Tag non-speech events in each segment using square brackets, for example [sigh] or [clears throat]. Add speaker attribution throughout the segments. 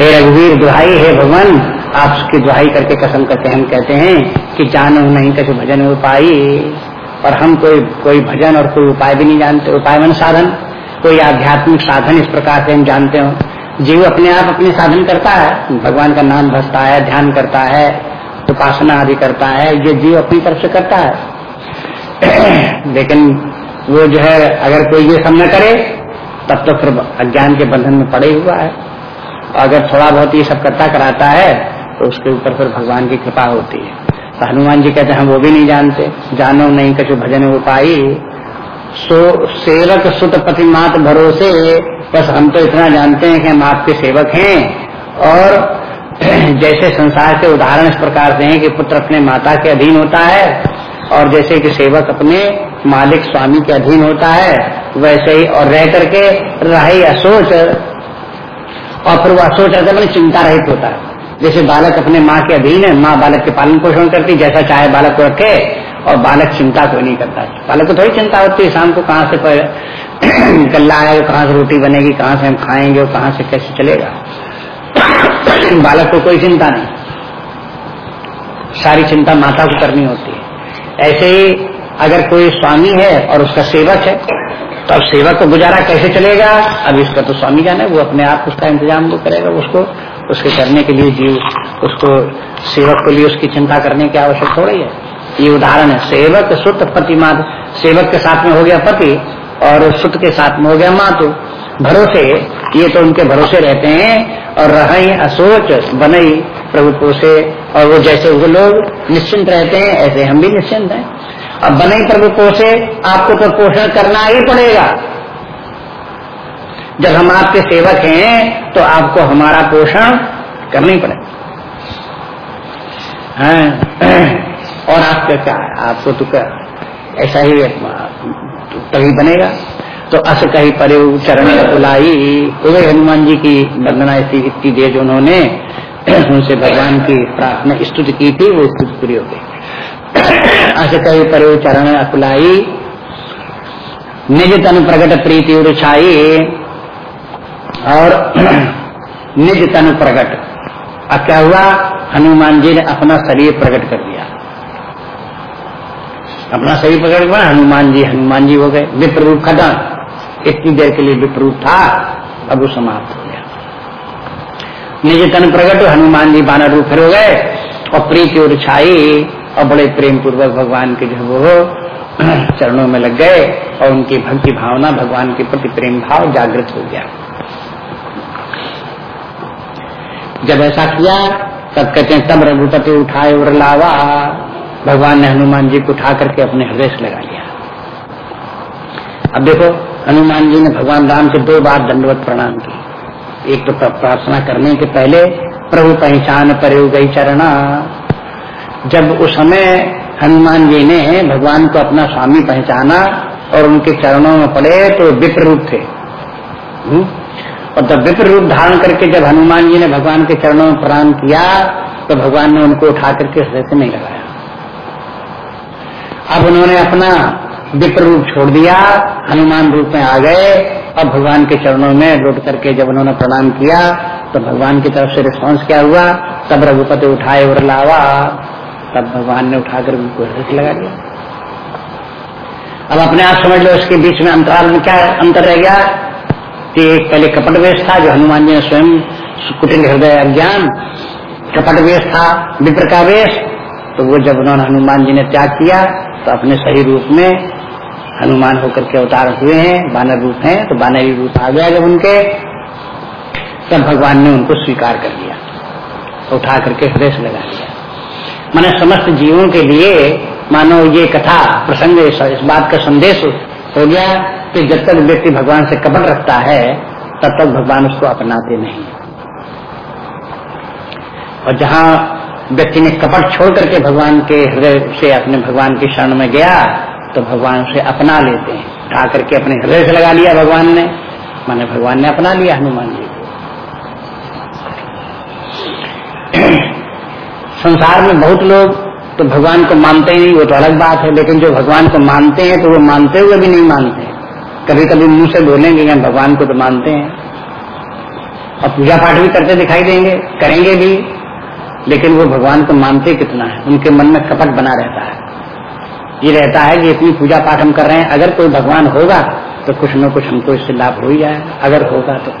Speaker 1: हे रघुवीर, दुहाई हे भगवान। आप उसकी दुहाई करके कसम करके हम कहते हैं कि जानो नहीं कैसे भजन उपाय और हम कोई कोई भजन और कोई उपाय भी नहीं जानते, उपाय मन साधन। कोई आध्यात्मिक साधन इस प्रकार से हम जानते हो। जीव अपने आप अपने साधन करता है। भगवान का नाम भसता है, ध्यान करता है, उपासना आदि करता है। ये जीव अपनी तरफ़ से करता है। [clears throat] लेकिन वो जो है, अगर कोई ये सब न करे, तब तो फिर अज्ञान के बंधन में पड़े हुआ है। अगर थोड़ा बहुत ये सब करता कराता है तो उसके ऊपर फिर भगवान की कृपा होती है। तो हनुमान जी कहते हैं वो भी नहीं जानते। जानो नहीं कछु भजन उपाई सो सेवक सुत प्रतिमात भरोसे। बस हम तो इतना जानते हैं कि हम आपके सेवक हैं। और [clears throat] जैसे संसार के उदाहरण इस प्रकार से हैं कि पुत्र अपने माता के अधीन होता है, और जैसे कि सेवक अपने मालिक स्वामी के अधीन होता है, वैसे ही और रह करके रही असोच और फिर वो असोच रहता मैंने चिंता रहित होता है। जैसे बालक अपने माँ के अधीन है, माँ बालक के पालन पोषण करती, जैसा चाहे बालक को रखे, और बालक चिंता कोई नहीं करता। बालक को थोड़ी चिंता होती है, शाम को कहाँ से गल्ला [clears throat] आएगा, कहाँ से रोटी बनेगी, कहाँ से हम खाएँगे, और कहाँ से कैसे चलेगा। [clears throat] बालक को कोई चिंता नहीं। सारी चिंता माता को करनी होती है। ऐसे ही अगर कोई स्वामी है और उसका सेवक है तो अब सेवक को गुजारा कैसे चलेगा? अब इसका तो स्वामी जाने, वो अपने आप उसका इंतज़ाम वो करेगा, उसको, उसके करने के लिए जीव, उसको, सेवक के लिए उसकी चिंता करने की आवश्यकता हो रही है। ये उदाहरण है, सेवक सुत पति मात, सेवक के साथ में हो गया पति और सुत के साथ में हो गया मातु। भरोसे, ये तो उनके भरोसे रहते हैं और रही असोच बनई प्रभु पोषे और वो जैसे वो लोग निश्चिंत रहते हैं, ऐसे हम भी निश्चिंत हैं। अब बनई प्रभु पोषे आपको तो पोषण करना ही पड़ेगा। जब हम आपके सेवक हैं तो आपको हमारा पोषण करना ही पड़ेगा। हाँ। और आपका क्या? है आपको तो क्या? ऐसा ही तभी बनेगा। तो अस कही परे चरण बुलाई। उदय हनुमान जी की वंदना इतनी देर जो उन्होंने उनसे भगवान की प्रार्थना स्तुति की थी, वो स्तुति पूरी हो गई। अस कही परे चरण अकुलाई। निज तन प्रकट प्रीति उछाई और [clears throat] निज तन प्रकट अब क्या हुआ? हनुमान जी ने अपना शरीर प्रकट कर दिया। अपना शरीर प्रकट हुआ, हनुमान जी हनुमान जी हो गए। विप्रूप खत्म। इतनी देर के लिए विप्रूप था, अब वो समाप्त हो गया। निज तन प्रकट हनुमान जी बानर रूप फिर हो गए। और प्रीति और छाई। और बड़े प्रेम पूर्वक भगवान के जो वो [clears throat] चरणों में लग गए और उनकी भक्ति भावना भगवान के प्रति प्रेम भाव जागृत हो गया। जब ऐसा किया, तब कहते हैं, तब रघुपति उठाए और लावा। भगवान ने हनुमान जी को उठा करके अपने हृदय से लगा लिया। अब देखो, हनुमान जी ने भगवान राम से दो बार दंडवत प्रणाम की। एक तो प्रार्थना करने के पहले, प्रभु पहचान पर गई चरणा। जब उस समय हनुमान जी ने भगवान को अपना स्वामी पहचाना और उनके चरणों में पड़े तो विप्र रूप थे। हम्म? और जब विप्र रूप धारण करके जब हनुमान जी ने भगवान के चरणों में प्रणाम किया तो भगवान ने उनको उठा करके हृदय से नहीं लगाया। अब उन्होंने अपना विप्र रूप छोड़ दिया, हनुमान रूप में आ गए और भगवान के चरणों में लुट करके जब उन्होंने प्रणाम किया तो भगवान की तरफ़ से रिस्पांस क्या हुआ? तब रघुपति उठाए और लावा। तब भगवान ने उठाकर उनको हृदय लगा दिया। अब अपने आप समझ लो, इसके बीच में अंतराल में क्या अंतर रह गया? कि एक पहले कपट वेश था, जो हनुमान जी ने स्वयं कुटिल हृदय अज्ञान, कपट वेश था, विप्र का वेश तो वो जब उन्होंने हनुमान जी ने त्याग किया तो अपने सही रूप में हनुमान होकर के अवतार हुए हैं, बानर रूप हैं तो बानरी रूप आ गया जब उनके। तब भगवान ने उनको स्वीकार कर लिया उठा करके हृदय लगा लिया। मैंने समस्त जीवों के लिए मानो ये कथा, प्रसंग, इस बात का संदेश हो गया कि जब तक व्यक्ति भगवान से कपट रखता है, तब तक भगवान उसको अपनाते नहीं। और जहाँ व्यक्ति ने कपट छोड़ करके भगवान के हृदय से, अपने भगवान की शरण में गया तो भगवान से अपना लेते हैं। उठा करके अपने हृदय से लगा लिया भगवान ने। माने भगवान ने अपना लिया हनुमान जी संसार में बहुत लोग तो भगवान को मानते ही नहीं, वो तो अलग बात है, लेकिन जो भगवान को मानते हैं तो वो मानते हुए भी नहीं मानते। कभी कभी मुँह से बोलेंगे कि भगवान को तो मानते हैं। और पूजा पाठ भी करते दिखाई देंगे, करेंगे भी, लेकिन वो भगवान को मानते कितना है? उनके मन में कपट बना रहता है। ये रहता है कि इतनी पूजा पाठ हम कर रहे हैं, अगर कोई भगवान होगा तो कुछ न कुछ हमको इससे लाभ हो ही जाए अगर होगा तो।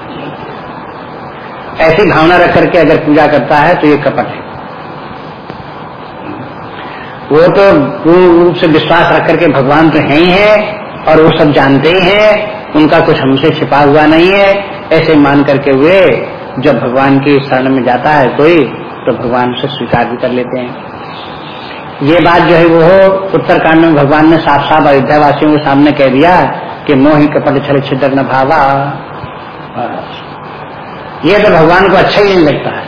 Speaker 1: ऐसी भावना रख करके अगर पूजा करता है तो ये कपट है। वो तो पूर्ण रूप से विश्वास रख करके भगवान तो है ही है, और वो सब जानते ही है, उनका कुछ हमसे छिपा हुआ नहीं है। ऐसे मान करके वे, जब भगवान की शरण में जाता है कोई तो भगवान से स्वीकार भी कर लेते हैं। ये बात जो है वो उत्तरकांड में भगवान ने साफ़ साफ़ अयोध्या वासियों के सामने कह दिया कि मोही कपट छल छिद्र न भावा। ये तो भगवान को अच्छा ही नहीं लगता है।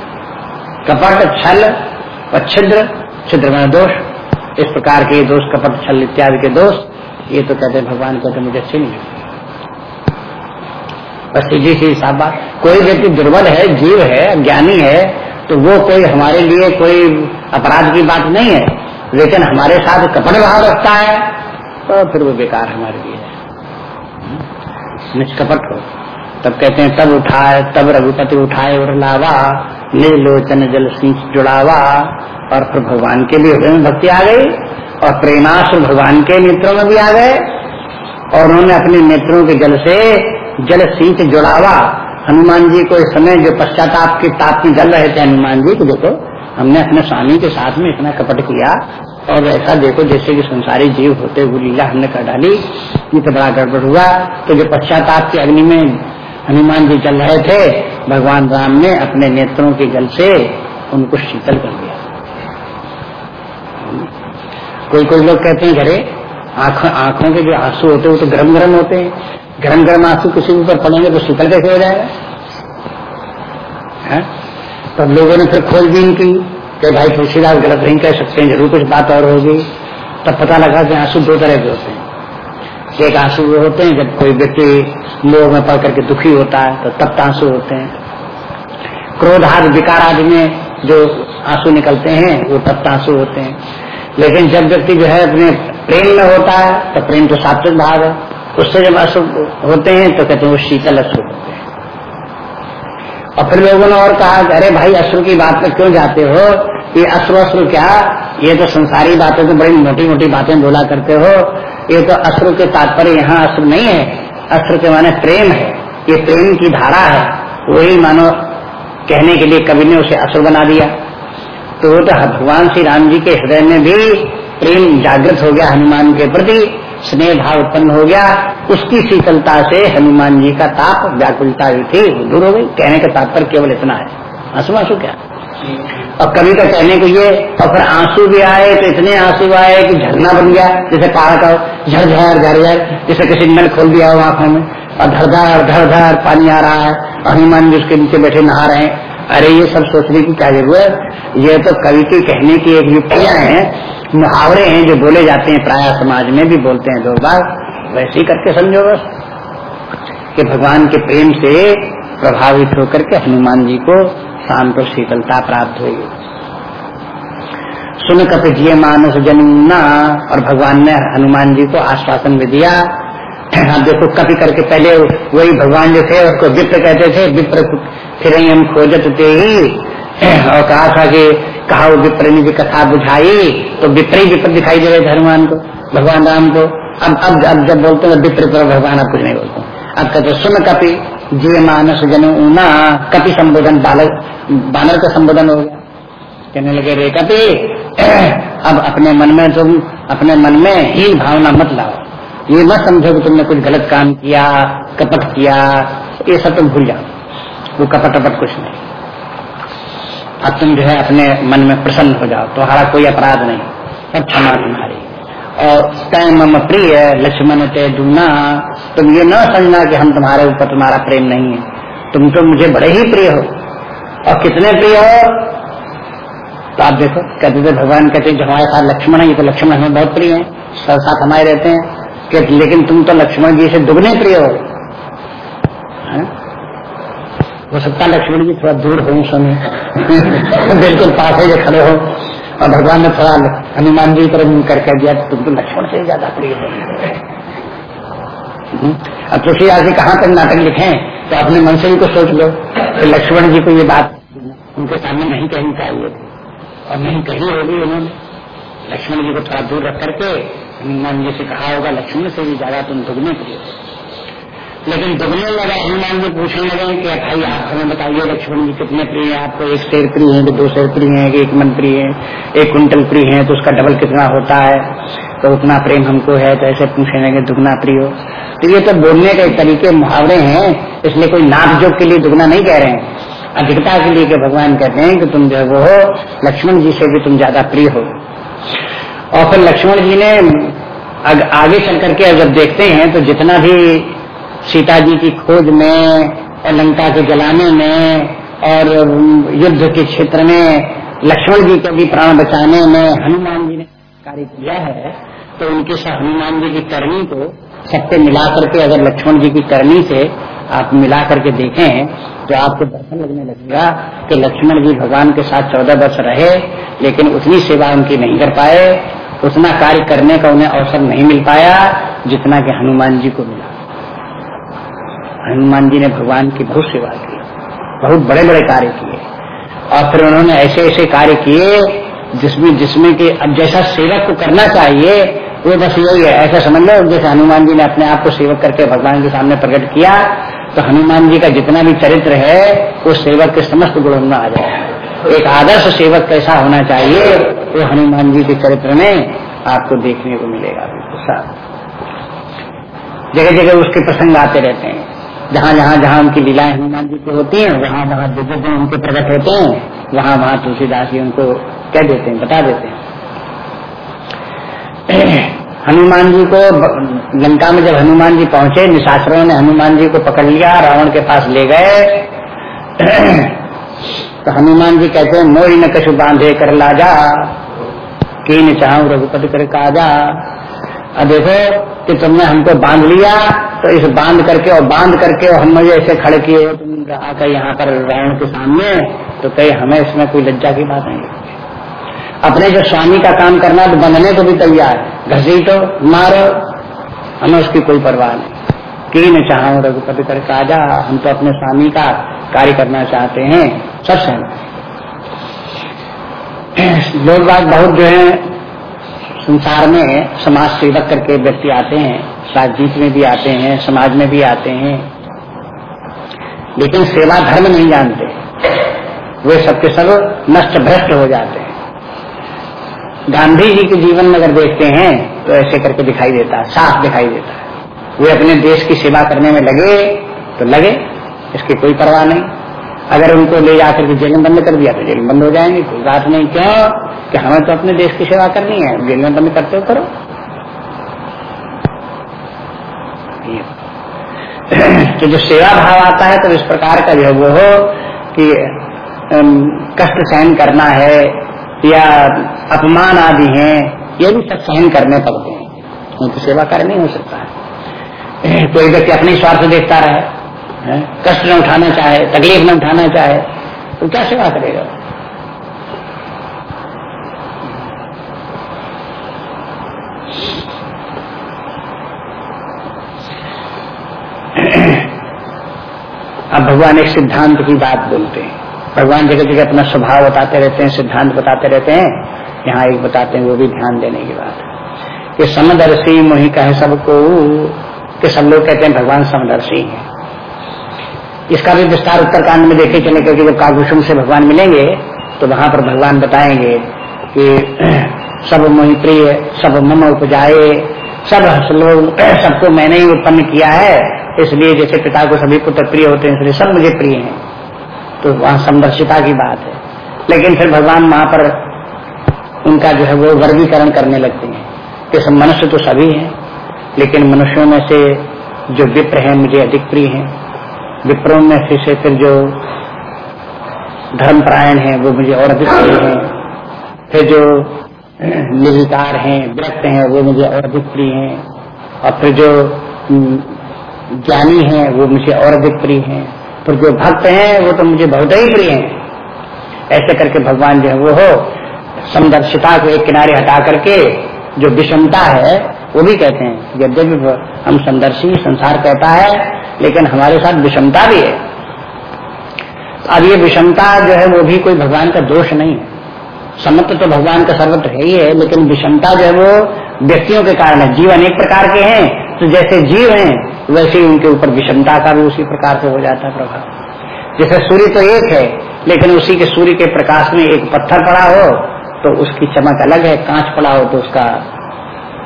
Speaker 1: कपट, छल और छिद्र छिद्र में दोष। इस प्रकार के दोष कपट छल इत्यादि के दोष, ये तो कहते भगवान को तो मुझे अच्छे नहीं बस सीधी सी साफ़ बात। कोई व्यक्ति दुर्बल है, जीव है ज्ञानी है तो वो कोई हमारे लिए कोई अपराध की बात नहीं है। लेकिन हमारे साथ कपट भाव रखता है तो फिर वो बेकार हमारे लिए है। निष्कपट हो। तब कहते हैं, तब उठाए, तब रघुपति उठाए और लावा, ले लोचन जल सिंह जुड़ावा। और फिर भगवान के भी हृदय भक्ति आ गई और प्रेमाश्र भगवान के नेत्रों में भी आ गए और उन्होंने अपने नेत्रों के जल से जल सिंच जुड़ावा। हनुमान जी को इस समय जो पश्चाताप के ताप में जल रहे थे, हनुमान जी को देखो, हमने अपने स्वामी के साथ में इतना कपट किया और ऐसा देखो जैसे कि संसारी जीव होते हुए लीला हमने कर डाली। ये तो बड़ा गड़बड़ हुआ तो जो पश्चाताप की अग्नि में हनुमान जी चल रहे थे, भगवान राम ने अपने नेत्रों के जल से उनको शीतल कर दिया। कोई कोई लोग कहते हैं घरे आँखों के जो आँसू होते हैं वो तो गरम गर्म होते हैं। गरम गर्म आँसू किसी के ऊपर पड़ेंगे तो शीतल कैसे हो जाएगा? है? तब लोगों ने फिर खोजबीन की कि भाई तुलसीदास गलत नहीं कह सकते हैं, ज़रूर कुछ बात और होगी। तब पता लगा कि आँसू दो तरह के होते हैं। एक आँसू होते हैं, जब कोई व्यक्ति लोग में पड़ करके दुखी होता है तो तब आँसू होते हैं। क्रोध आदि विकार आदि में जो आँसू निकलते हैं, वो तब आँसू होते हैं। लेकिन जब व्यक्ति जो है अपने प्रेम में होता है तो प्रेम तो सात्विक भाव है। उससे जब अशुभ होते हैं तो कहते हैं वो शीतल अशुभ होते हैं। और फिर लोगों ने और कहा अरे भाई, अश्रु की बात में क्यों जाते हो? ये अश्रु अश्रु क्या? ये तो संसारी बातें तो बड़ी मोटी मोटी बातें बोला करते हो। ये तो अश्रु के तात्पर्य यहाँ अश्रु नहीं है। अश्रु के माने प्रेम है। ये प्रेम की धारा है। वही मानो कहने के लिए कवि ने उसे अश्रु बना दिया। तो वो तो भगवान श्री राम जी के हृदय में भी प्रेम जागृत हो गया हनुमान के प्रति। स्नेह भाव उत्पन्न हो गया। उसकी शीतलता से हनुमान जी का ताप व्याकुलता थी। दूर हो गई। कहने का तात्पर्य केवल इतना है। आँसू आँसू क्या? और कभी का कहने को ये, और फिर आँसू भी आए तो इतने आँसू आए कि झरना बन गया, जैसे पहाड़ का झरझर झरझर जैसे किसी नल खोल दिया हो आँखों में। और धरधर धरधर पानी आ रहा है, और हनुमान जी उसके नीचे बैठे नहा रहे हैं। अरे ये सब सोचने की क्या ज़रूरत? ये तो कवि के कहने की एक युक्तियाँ हैं, मुहावरे हैं जो बोले जाते हैं, प्राय समाज में भी बोलते हैं दो बार। वैसे ही करके समझो बस, कि भगवान के प्रेम से प्रभावित होकर के हनुमान जी को शांत और शीतलता प्राप्त हुई। सुन कप जिये मानस जमुना और भगवान ने हनुमान जी को आश्वासन भी दिया। [clears throat] आप देखो कभी करके पहले वही भगवान जो थे, उसको विप्र कहते थे, विप्र फिर हम खोजत थे ही। [clears throat] और कहा था कि कहा विप्र ने भी कथा बुझाई तो विप्र ही विप्र दिखाई दे रहे थे हनुमान को, भगवान राम को। अब अब अब जब बोलते हैं, विप्र पर भगवान अब कुछ नहीं बोलते। अब कहते सुन कपि जे मानस जन ऊना कपि संबोधन बालक, बानर का संबोधन हो गया। कहने लगे, रे कपि, अब अपने मन में तुम, अपने मन में ही भावना मत लाओ। ये मत समझो कि तुमने कुछ गलत काम किया, कपट किया, ये सब तुम भूल जाओ। वो कपट अपट कुछ नहीं। अब तुम जो है अपने मन में प्रसन्न हो जाओ। तुम्हारा कोई अपराध नहीं। सब क्षमा तुम्हारी। और तय मम प्रिय लक्ष्मण ते दूना, तुम ये न समझना कि हम तुम्हारे ऊपर तुम्हारा प्रेम नहीं है। तुम तो मुझे बड़े ही प्रिय हो। और कितने प्रिय हो? तो आप देखो, कहते थे, भगवान कहते जो हमारे साथ लक्ष्मण है, ये तो लक्ष्मण हमें बहुत प्रिय है। सब साथ हमारे रहते हैं। कि लेकिन तुम तो लक्ष्मण जी से दुगने प्रिय हो। हो? सकता लक्ष्मण जी थोड़ा दूर हो समय [laughs] बिल्कुल पास है जो खड़े हो। और भगवान ने थोड़ा हनुमान जी पर करके दिया तुम तो लक्ष्मण से ज़्यादा प्रिय हो। हम्म। अब तुलसीदास जी कहाँ तक नाटक लिखे तो अपने मन से भी कुछ सोच लो तो लक्ष्मण जी को ये बात उनके सामने नहीं कहनी चाहिए और नहीं कही होगी उन्होंने। लक्ष्मण जी को थोड़ा दूर रख करके हनुमान जी से कहा होगा, लक्ष्मण से भी ज़्यादा तुम दुगने प्रिय लेकिन दुगने लगा, हनुमान जी पूछने लगे कि भाई, आप हमें बताइए लक्ष्मण जी कितने प्रिय हैं? आपको एक शेर प्रिय है कि दो शेर प्रिय है कि एक मन प्रिय है, एक कुंटल प्रिय है तो उसका डबल कितना होता है? तो उतना प्रेम हमको है तो ऐसे पूछने लगे, दुगना प्रिय। हो तो ये तो बोलने के तरीके मुहावरे हैं, इसलिए कोई नाप जोग के लिए दुगना नहीं कह रहे हैं। अधिकता के लिए भगवान कहते हैं कि तुम जो वो हो, लक्ष्मण जी से भी तुम ज़्यादा प्रिय हो। और फिर लक्ष्मण जी ने आगे चल करके जब देखते हैं तो जितना भी सीता जी की खोज में, लंका के जलाने में, और युद्ध के क्षेत्र में, लक्ष्मण जी के भी प्राण बचाने में हनुमान जी ने कार्य किया है तो उनके साथ हनुमान जी की करनी को सबसे मिला करके अगर लक्ष्मण जी की करनी से आप मिला करके देखें तो आपको दर्शन लगने लगेगा कि लक्ष्मण जी भगवान के साथ चौदह वर्ष रहे, लेकिन उतनी सेवा उनकी नहीं कर पाए, उतना कार्य करने का उन्हें अवसर नहीं मिल पाया, जितना कि हनुमान जी को मिला। हनुमान जी ने भगवान की बहुत सेवा की, बहुत बड़े बड़े कार्य किए। और फिर उन्होंने ऐसे ऐसे कार्य किए, जिसमें जिसमें कि अब जैसा सेवक को करना चाहिए, वो बस यही है। ऐसा समझ लो, जैसे हनुमान जी ने अपने आप को सेवक करके भगवान के सामने प्रकट किया तो हनुमान जी का जितना भी चरित्र है, वो सेवक के समस्त गुणों में आ जाए। एक आदर्श सेवक कैसा होना चाहिए, वो हनुमान जी के चरित्र में आपको देखने को मिलेगा। बिल्कुल जगह जगह उसके प्रसंग आते रहते हैं। जहाँ जहाँ जहाँ उनकी लीलाएँ हनुमान जी की होती हैं, वहाँ वहाँ गुण उनके प्रकट होते हैं, वहाँ वहाँ तुलसीदास जी उनको कह देते हैं, बता देते हैं। [clears throat] हनुमान जी को लंका में जब हनुमान जी पहुँचे, निशाचरों ने हनुमान जी को पकड़ लिया, रावण के पास ले गए। [clears throat] तो हनुमान जी कहते हैं मोरी न कछु बांधे कर लाजा की रघुपति कर काजा। अब देखो कि तुमने हमको बाँध लिया तो इस बाँध करके और बाँध करके और हम मुझे ऐसे खड़े किए हो तुम आकर यहाँ पर रावण के सामने तो कहीं हमें इसमें कोई लज्जा की बात नहीं अपने जो स्वामी का काम करना तो बंधने को भी तैयार घसीटो, मारो, हमें उसकी कोई परवाह नहीं। कि न चाहो, रघुपति कर काजा हम तो अपने स्वामी का कार्य करना चाहते हैं। सब [clears throat] लोग बात बहुत जो है संसार में समाज सेवक करके व्यक्ति आते हैं राजनीति में भी आते हैं, समाज में भी आते हैं। लेकिन सेवा धर्म नहीं जानते। वे सबके सब नष्ट भ्रष्ट हो जाते हैं। गांधी जी के जीवन में अगर देखते हैं तो ऐसे करके दिखाई देता है साफ़ दिखाई देता। है वे अपने देश की सेवा करने में लगे तो लगे, इसकी कोई परवाह नहीं। अगर उनको ले जाकर के जेल में बंद कर दिया तो जेल बंद हो जाएँगे, कोई बात नहीं। क्यों? कि हमें तो अपने देश की सेवा करनी है। जेल में बंद करते हो करो। तो जो सेवा भाव आता है तो इस प्रकार का जो वो हो कि कष्ट सहन करना है या अपमान आदि हैं, ये भी सब सहन करने पड़ते हैं। उनकी सेवा कार्य नहीं हो सकता है। कोई व्यक्ति अपने स्वार्थ देखता रहे कष्ट न उठाना चाहे, तकलीफ़ न उठाना चाहे तो क्या सेवा करेगा? [coughs] अब भगवान एक सिद्धांत की बात बोलते हैं। भगवान जगह जगह अपना स्वभाव बताते रहते हैं, सिद्धांत बताते रहते हैं। यहाँ एक बताते हैं, वो भी ध्यान देने की बात कि समदर्शी मोहि कहे सबको, कि सब लोग कहते हैं भगवान समदर्शी है। इसका भी विस्तार उत्तरकांड में देखे चले क्योंकि जब काकुशुम से भगवान मिलेंगे तो वहाँ पर भगवान बताएँगे कि [coughs] सब मोहि प्रिय, सब मम उपजाए, सब लोग, [coughs] सबको मैंने ही उत्पन्न किया है। इसलिए जैसे पिता को सभी पुत्र प्रिय होते हैं इसलिए सब मुझे प्रिय हैं। तो वहाँ संदर्शिता की बात है। लेकिन फिर भगवान वहाँ पर उनका जो है वो वर्गीकरण करने लगते हैं। कि मनुष्य तो सभी हैं लेकिन मनुष्यों में से जो विप्र हैं मुझे अधिक प्रिय हैं। विप्रों में से, से फिर जो धर्मपरायण हैं वो मुझे और अधिक प्रिय हैं। फिर जो निर्विकार हैं व्यक्त हैं वो मुझे और अधिक प्रिय हैं। और फिर जो ज्ञानी हैं, वो मुझे और अधिक प्रिय हैं। पर जो भक्त हैं, वो तो मुझे बहुत ही प्रिय हैं। ऐसे करके भगवान जो है, वो हो, समदर्शिता को एक किनारे हटा करके जो विषमता है, वो भी कहते हैं। यद्यपि हम समदर्शी, संसार कहता है, लेकिन हमारे साथ विषमता भी है। अब ये विषमता जो है, वो भी कोई भगवान का दोष नहीं है। समत्व तो भगवान का सर्वत्र है ही है, लेकिन विषमता जो है, वो व्यक्तियों के कारण है। जीव अनेक प्रकार के हैं। तो जैसे जीव हैं वैसे ही उनके ऊपर विषमता का भी उसी प्रकार से हो जाता है प्रभाव। जैसे सूर्य तो एक है, लेकिन उसी के सूर्य के प्रकाश में एक पत्थर पड़ा हो तो उसकी चमक अलग है, कांच पड़ा हो तो उसका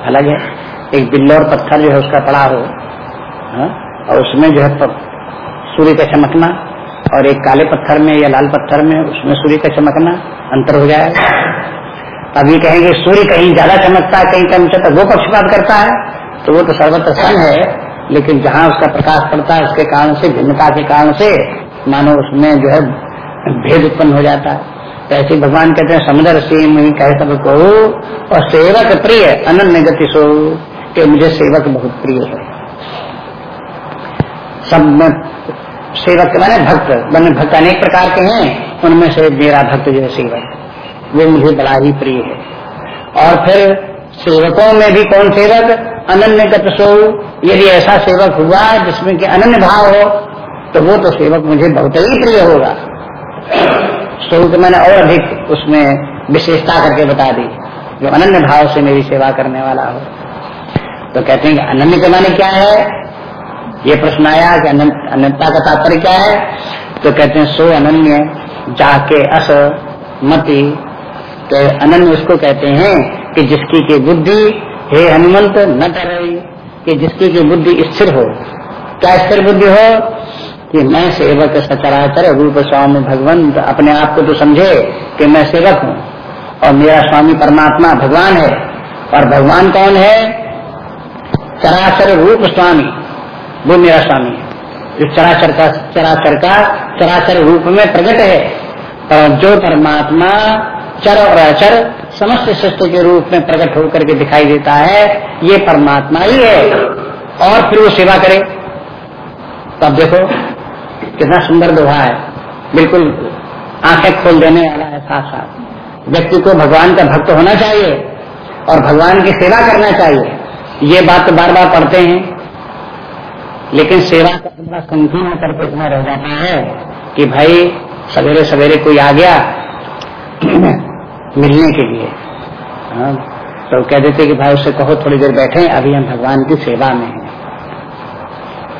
Speaker 1: अलग है। एक बिल्लौर पत्थर जो है, उसका पड़ा हो, हा? और उसमें जो है सूर्य का चमकना, और एक काले पत्थर में या लाल पत्थर में उसमें सूर्य का चमकना, अंतर हो जाएगा। अभी कहेंगे, सूर्य कहीं ज़्यादा चमकता है, कहीं कम चमकता वो पक्षपात करता है तो वो तो सर्वत्र है। लेकिन जहाँ उसका प्रकाश पड़ता है, उसके कारण से, भिन्नता के कारण से मानो उसमें जो है, भेद उत्पन्न हो जाता है। तो ऐसे भगवान कहते हैं, समुद्र कहे सबको और सेवक प्रिय, अनन्य गति सो के मुझे सेवक बहुत प्रिय है। सब सेवक माने भक्त, मैंने भक्त अनेक प्रकार के हैं, उनमें से मेरा भक्त जो है सेवक वो मुझे बड़ा ही प्रिय है। और फिर सेवकों में भी कौन सेवक? अनन्य गत सो यदि ऐसा सेवक हुआ जिसमें कि अनन्य भाव हो तो वो तो सेवक मुझे बहुत ही प्रिय होगा। सो तो मैंने और अधिक उसमें विशेषता करके बता दी, जो अनन्य भाव से मेरी सेवा करने वाला हो। तो कहते हैं कि अनन्य के माने क्या है? ये प्रश्न आया कि अनंतता का तात्पर्य क्या है? तो कहते हैं, सो अनन्य जाके अस मति। तो अनन्य उसको कहते हैं कि जिसकी की बुद्धि, हे हनुमंत, न कर रही कि जिसकी की बुद्धि स्थिर हो, क्या स्थिर बुद्धि हो? कि मैं सेवक सचराचर रूप स्वामी भगवंत अपने आप को तो समझे कि मैं सेवक हूँ। और मेरा स्वामी परमात्मा भगवान है। और भगवान कौन है? चराचर रूप स्वामी। वो मेरा स्वामी है। जो चराचर का चराचर का, चराचर रूप में प्रकट है। और जो परमात्मा चर और अचर समस्त सृष्टि के रूप में प्रकट होकर के दिखाई देता है, ये परमात्मा ही है। और फिर वो सेवा करे। तब देखो, कितना सुंदर दोहा है। बिल्कुल आँखें खोल देने वाला है साथ साथ। व्यक्ति को भगवान का भक्त होना चाहिए और भगवान की सेवा करना चाहिए। ये बात तो बार बार पढ़ते हैं। लेकिन सेवा का बड़ा संकीर्ण करके इतना रह जाता है कि भाई सवेरे सवेरे कोई आ गया मिलने के लिए। हाँ, तो कह देते कि भाई उससे कहो थोड़ी देर बैठे अभी हम भगवान की सेवा में हैं।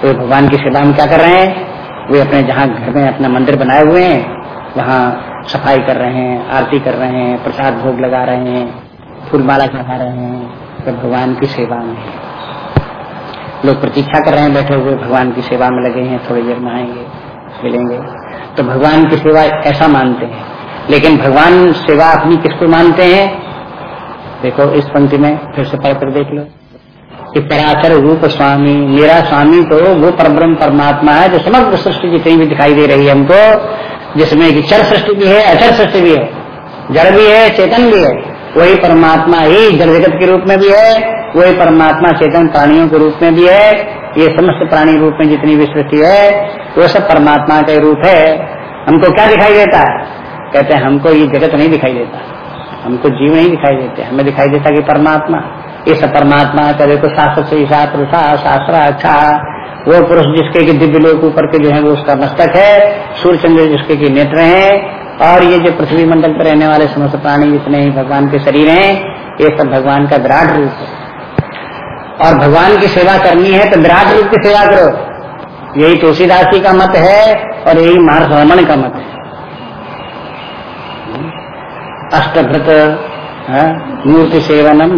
Speaker 1: तो भगवान की सेवा में क्या कर रहे हैं? वे अपने जहाँ घर में अपना मंदिर बनाए हुए हैं वहाँ सफ़ाई कर रहे हैं आरती कर रहे हैं प्रसाद भोग लगा रहे हैं फूलमाला चढ़ा रहे हैं तो भगवान की सेवा में है। लोग प्रतीक्षा कर रहे हैं बैठे हुए भगवान की सेवा में लगे हैं थोड़ी देर में आएँगे मिलेंगे। तो भगवान की सेवा ऐसा मानते हैं। लेकिन भगवान सेवा अपनी किसको मानते हैं? देखो, इस पंक्ति में फिर से पढ़कर देख लो। कि पराचर रूप स्वामी, मेरा स्वामी तो वो परब्रह्म परमात्मा है जो समग्र सृष्टि जितनी भी दिखाई दे रही है हमको, जिसमें कि चर सृष्टि भी है, अचर सृष्टि भी है, जड़ भी है, चेतन भी है, वही परमात्मा ही जड़ जगत के रूप में भी है, वही परमात्मा चेतन प्राणियों के रूप में भी है, ये समस्त प्राणी रूप में जितनी भी सृष्टि है, वो सब परमात्मा का रूप है। हमको क्या दिखाई देता है? कहते हैं, हमको ये जगत नहीं दिखाई देता। हमको जीव नहीं दिखाई देते। हमें दिखाई देता कि परमात्मा। सब परमात्मा करे तो शास्त्र से ईशा पुरुषा, शास्त्र अच्छा। वो पुरुष जिसके की दिव्य लोग ऊपर के जो है, वो उसका मस्तक है। सूर्य चंद्र जिसके की नेत्र हैं। और ये जो पृथ्वी मंडल पर रहने वाले समस्त प्राणी जितने ही भगवान के शरीर हैं, ये सब भगवान का विराट रूप है। और भगवान की सेवा करनी है तो विराट रूप की सेवा करो। यही तुलसीदास जी का मत है और यही महर्ष रमन का मत है। अष्टभृत मूर्ति सेवनम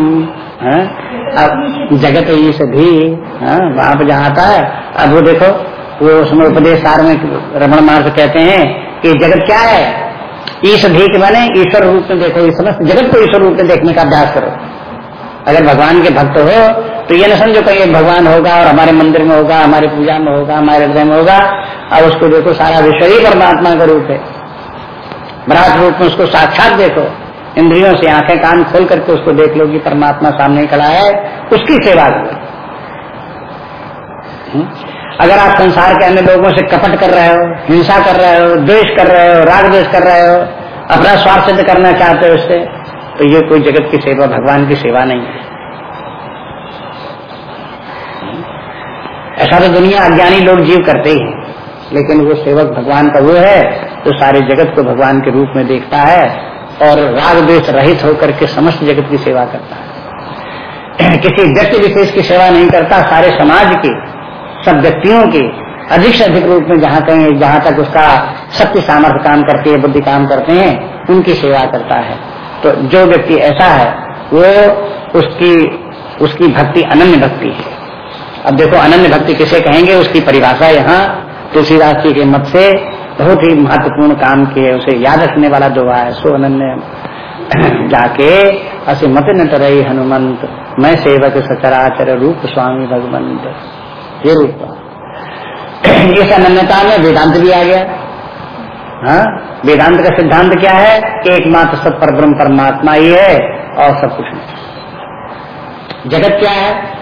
Speaker 1: अब जगत ये हाँ, वहाँ पर जहाँ आता है अब वो देखो वो उसमें उपदेश सार में रमण महर्ष कहते हैं कि जगत क्या है? ईश भी के माने ईश्वर रूप में देखो इस समस्त जगत को ईश्वर रूप में देखने का अभ्यास करो। अगर भगवान के भक्त हो तो ये न समझो कहीं भगवान होगा और हमारे मंदिर में होगा हमारी पूजा में होगा हमारे हृदय में होगा अब उसको देखो सारा विश्व ही परमात्मा का रूप है। विराट रूप में उसको साक्षात देखो। इंद्रियों से आँखें कान खोल करके उसको देख लो कि परमात्मा सामने खड़ा है, उसकी सेवा करो। हम्म? अगर आप संसार के अन्य लोगों से कपट कर रहे हो, हिंसा कर रहे हो, द्वेष कर रहे हो, राग द्वेष कर रहे हो, अपना स्वार्थ सिद्ध करना चाहते हो उससे तो ये कोई जगत की सेवा, भगवान की सेवा नहीं है। ऐसा तो दुनिया अज्ञानी लोग जीव करते ही हैं। लेकिन वो सेवक भगवान का वो है, जो तो सारे जगत को भगवान के रूप में देखता है और राग द्वेष रहित होकर के समस्त जगत की सेवा करता है। [clears throat] किसी व्यक्ति विशेष की सेवा नहीं करता, सारे समाज की, सब व्यक्तियों की, अधिक से अधिक रूप में जहाँ कहीं, जहाँ तक उसका शक्ति सामर्थ्य काम करती है, बुद्धि काम करते हैं, उनकी सेवा करता है। तो जो व्यक्ति ऐसा है, वो उसकी उसकी भक्ति अनन्य भक्ति है। अब देखो, अनन्य भक्ति किसे कहेंगे? उसकी परिभाषा यहाँ तुलसीदास जी के मत से बहुत ही महत्वपूर्ण काम किए, उसे याद रखने वाला जो है, सो अनन्य [clears throat] जाके असे मत न तरई हनुमंत, मैं सेवक सचराचर रूप स्वामी भगवंत। ये रूप। [clears throat] इस अनन्यता में वेदांत भी आ गया। हाँ? वेदांत का सिद्धांत क्या है? एकमात्र सब पर ब्रह्म परमात्मा ही है और सब कुछ जगत क्या है?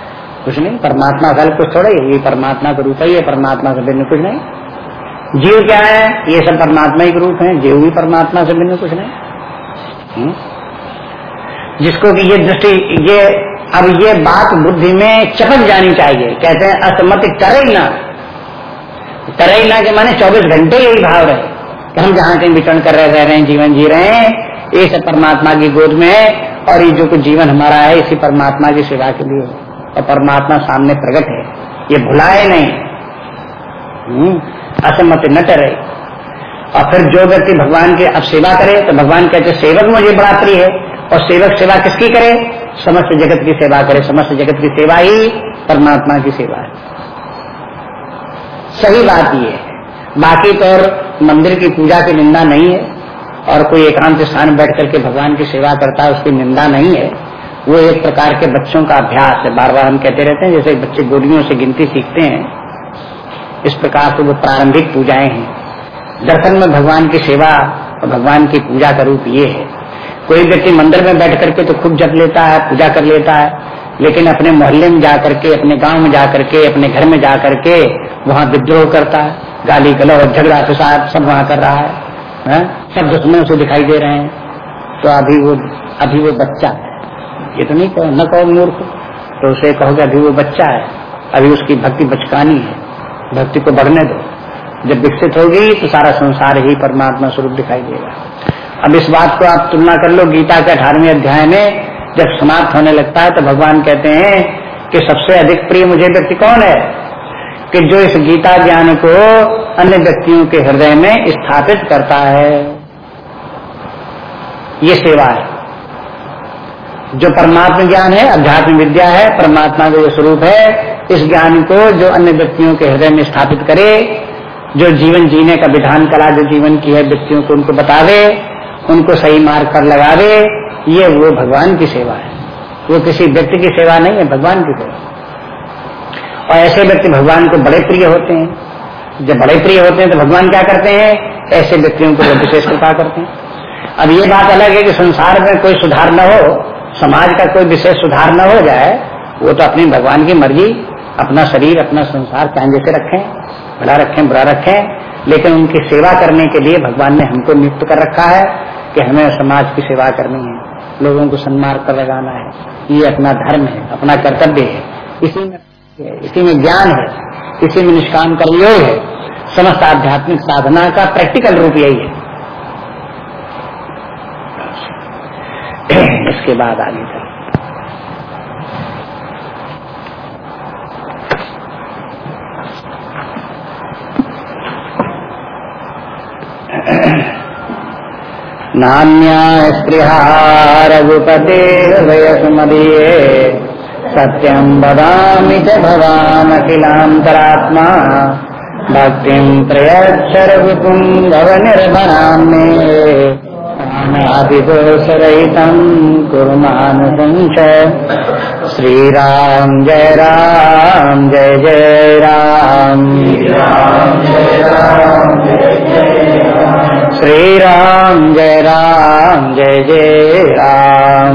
Speaker 1: कुछ नहीं, परमात्मा का कुछ थोड़ा ही ये परमात्मा का रूप ही है परमात्मा से भिन्न कुछ नहीं। जीव क्या है? ये सब परमात्मा ही रूप है, जीव भी परमात्मा से भिन्न कुछ नहीं। हम्म? जिसको कि ये दृष्टि, ये, अब ये बात बुद्धि में चपक जानी चाहिए। कहते हैं, असमति करे ना करे ना के माने 24 घंटे यही भाव रहे। कि हम जहाँ कहीं विचरण कर रहे, रह रहे हैं, जीवन जी रहे हैं, ये सब परमात्मा की गोद में है, और ये जो कुछ जीवन हमारा है, इसी परमात्मा की सेवा के लिए। और परमात्मा सामने प्रकट है। ये भुलाए नहीं। हम्म, असमत न करे और फिर जो व्यक्ति भगवान की अब सेवा करे तो भगवान कहते सेवक मुझे बड़ा प्रिय है। और सेवक सेवा किसकी करे? समस्त जगत की सेवा करे। समस्त जगत की सेवा ही परमात्मा की सेवा है। सही बात यह है। बाकी तो मंदिर की पूजा की निंदा नहीं है। और कोई एकांत स्थान बैठ करके भगवान की सेवा करता है उसकी निंदा नहीं है। वो एक प्रकार के बच्चों का अभ्यास है। बार बार हम कहते रहते हैं जैसे बच्चे गोलियों से गिनती सीखते हैं इस प्रकार से वो प्रारंभिक पूजाएँ हैं। दर्शन में भगवान की सेवा और भगवान की पूजा का रूप ये है। कोई व्यक्ति मंदिर में बैठ करके तो खूब जप लेता है पूजा कर लेता है लेकिन अपने मोहल्ले में जा करके अपने गाँव में जा करके अपने घर में जा करके वहाँ विद्रोह करता है गाली गलौज झगड़ा फिसाद सब वहाँ कर रहा है, है? सब दुश्मनों से दिखाई दे रहे हैं। तो अभी वो अभी वो बच्चा ये नहीं कहो, न कहो मूर्ख। तो उसे कहोगे, अभी वो बच्चा है, अभी उसकी भक्ति बचकानी है, भक्ति को बढ़ने दो। जब विकसित होगी तो सारा संसार ही परमात्मा स्वरूप दिखाई देगा। अब इस बात को आप तुलना कर लो, गीता के अठारहवें अध्याय में, जब समाप्त होने लगता है तो भगवान कहते हैं कि सबसे अधिक प्रिय मुझे व्यक्ति कौन है? कि जो इस गीता ज्ञान को अन्य व्यक्तियों के हृदय में स्थापित करता है। ये सेवा है। जो परमात्मा ज्ञान है अध्यात्म विद्या है, परमात्मा का जो स्वरूप है, इस ज्ञान को जो अन्य व्यक्तियों के हृदय में स्थापित करे, जो जीवन जीने का विधान कला जो जीवन की है, व्यक्तियों को उनको बतावे, उनको सही मार्ग पर लगावे, ये वो भगवान की सेवा है। वो किसी व्यक्ति की सेवा नहीं है, भगवान की सेवा और ऐसे व्यक्ति भगवान को बड़े प्रिय होते हैं। जब बड़े प्रिय होते हैं तो भगवान क्या करते हैं? ऐसे व्यक्तियों को विशेष कृपा करते हैं। अब ये बात अलग है कि संसार में कोई सुधार न हो समाज का कोई विशेष सुधार न हो जाए, वो तो अपनी भगवान की मर्ज़ी, अपना शरीर, अपना संसार चाहे जैसे रखें, भला रखें, बुरा रखें, लेकिन उनकी सेवा करने के लिए भगवान ने हमको नियुक्त कर रखा है कि हमें समाज की सेवा करनी है, लोगों को सन्मार्ग पर लगाना है। ये अपना धर्म है, अपना कर्तव्य है। इसी में इसी में ज्ञान है, इसी में निष्काम कर्मयोग है। समस्त आध्यात्मिक साधना का प्रैक्टिकल रूप यही है। [coughs] इसके बाद आगे चल। [coughs] नान्या स्पृहा रघुपते हृदयसुमदीये, सत्यं वदामि च भवानखिलान्तरात्मा भक्तिं प्रयच्छ रघुकुम् भवनिर्भराम् आदिदोषरहितम् कुर्मानुसंश श्रीराम जय राम जय जय राम। श्रीराम जय राम जय जय राम।